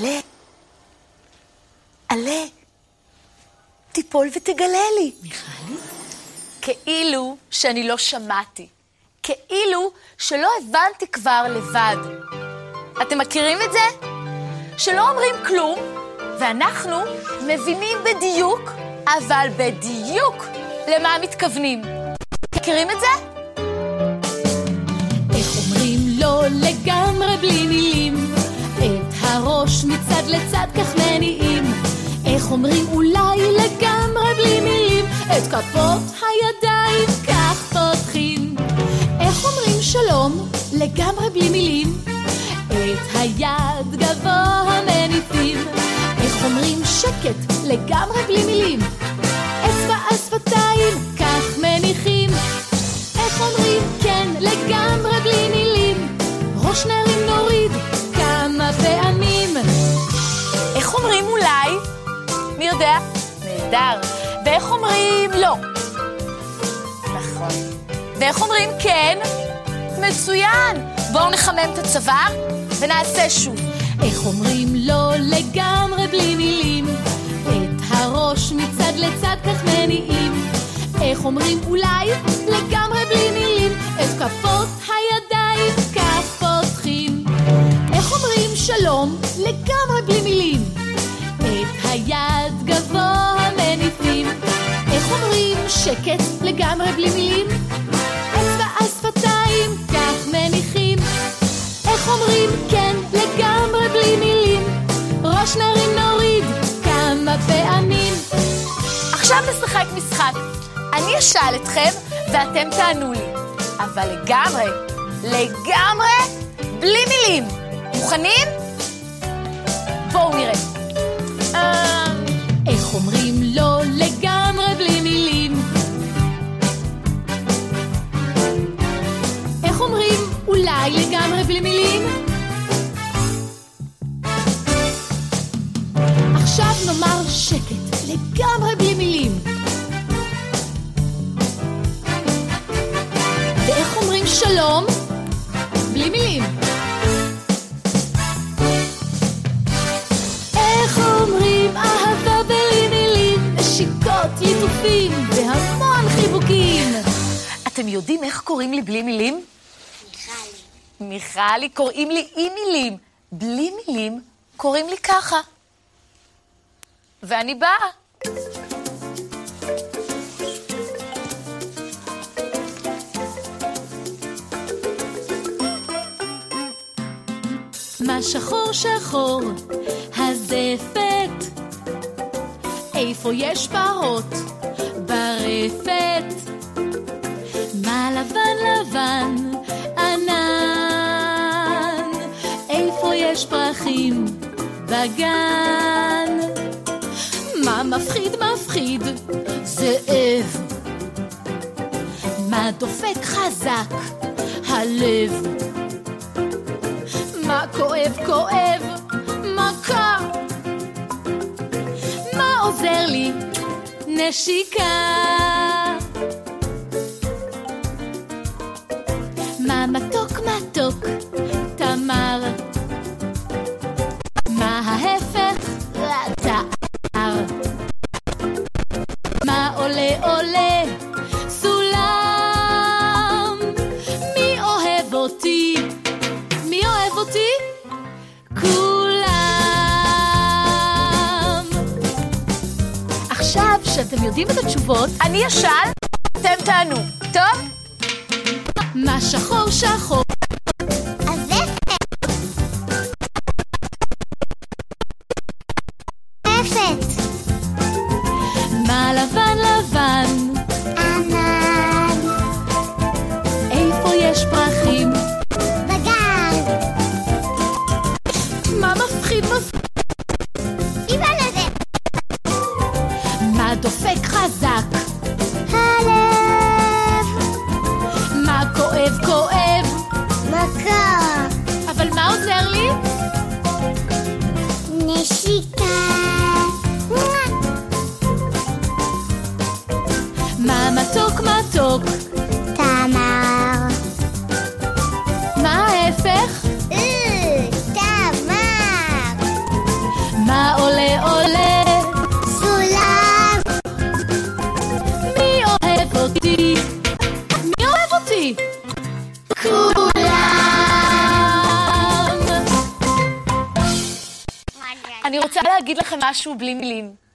עלה, עלה, תיפול ותגלה לי. מיכלי? כאילו שאני לא שמעתי. כאילו שלא הבנתי כבר לבד. אתם מכירים את זה? שלא אומרים כלום, ואנחנו מבינים בדיוק, אבל בדיוק, למה מתכוונים. מכירים את זה? איך אומרים לא לגמרי בלי מילים? את הראש מצד לצד כך מניעים. איך אומרים אולי לגמרי בלי מילים? את כפות הידיים כך פותחים. איך אומרים שלום לגמרי בלי מילים? את היד גבוה מניפים. איך אומרים שקט לגמרי בלי מילים? יודע? נהדר. ואיך אומרים לא? נכון. ואיך אומרים כן? מצוין. בואו נחמם את הצוואר ונעשה שוב. איך אומרים לא לגמרי בלי מילים? את הראש מצד לצד כך מניעים. איך אומרים אולי לגמרי בלי מילים? את כפות הידיים כך פותחים. איך אומרים שלום לגמרי בלי מילים? היד גבוה מניפים. איך אומרים שקט לגמרי בלי מילים? אצבע על שפתיים כך מניחים. איך אומרים כן לגמרי בלי מילים? ראש נרים נוריד כמה פעמים. עכשיו נשחק משחק. אני אשאל אתכם ואתם תענו לי. אבל לגמרי, לגמרי, בלי מילים. מוכנים? איך אומרים לא לגמרי בלי מילים? איך אומרים אולי לגמרי בלי מילים? עכשיו נאמר שקט, לגמרי בלי מילים. ואיך אומרים שלום? נשיקות, ליטופים והמון חיבוקים. אתם יודעים איך קוראים לי בלי מילים? מיכלי. מיכלי, קוראים לי עם מילים. בלי מילים קוראים לי ככה. ואני באה. מה שחור שחור? איפה יש פרות? ברפת. מה לבן לבן? ענן. איפה יש פרחים? בגן. מה מפחיד מפחיד? זאב. מה דופק חזק? הלב. מה כואב כואב? נשיקה. מה מתוק מתוק? תמר. מה ההפך? תער. מה עולה עולה? שאתם יודעים את התשובות, אני אשאל, אתם תענו. טוב? מה שחור שחור? מה מתוק מתוק? תמר, מה ההפך? אה, תמר, מה עולה עולה? סולם, מי אוהב אותי? מי אוהב אותי? כולם. אני רוצה להגיד לכם משהו בלי מילים.